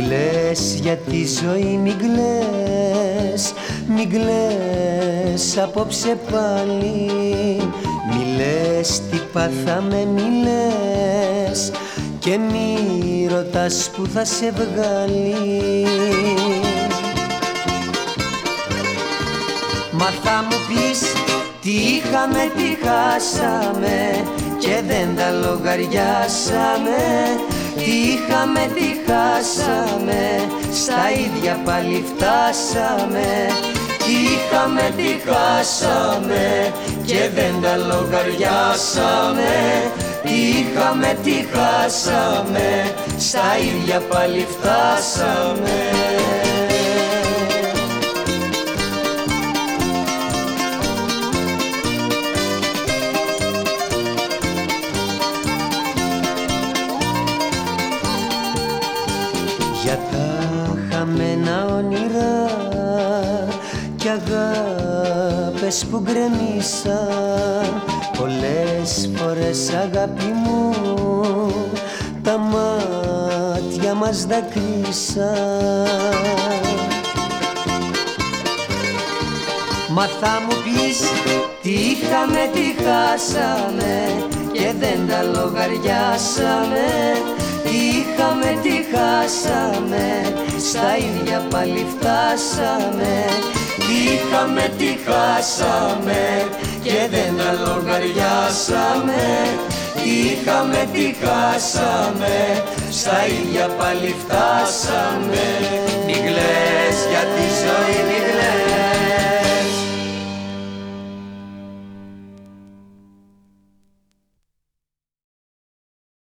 κλαις για τη ζωή μην κλαις Μην κλαις απόψε πάλι. Μη λες τι πάθαμε μη λες Και μη ρωτάς που θα σε βγάλει. Μα θα μου πεις τι είχαμε, τι χάσαμε και δεν τα λογαριάσαμε. Τι είχαμε, τι χάσαμε, στα ίδια πάλι φτάσαμε. Τι είχαμε, τι χάσαμε. Και δεν τα λογαριάσαμε. Τι είχαμε, τι χάσαμε, στα ίδια πάλι φτάσαμε για τα χαμένα όνειρα κι αγάπες που γκρεμίσαν πολλές φορές αγάπη μου τα μάτια μας δακρύσαν Μα θα μου πεις τι είχαμε, τι χάσαμε και δεν τα λογαριάσαμε. Τι είχαμε, τι χάσαμε Στα ίδια πάλι φτάσαμε. Τι είχαμε, τι χάσαμε Και δεν αλογαριάσαμε. Τι είχαμε, τι χάσαμε Στα ίδια πάλι φτάσαμε. Μην κλαις για τη ζωή, μην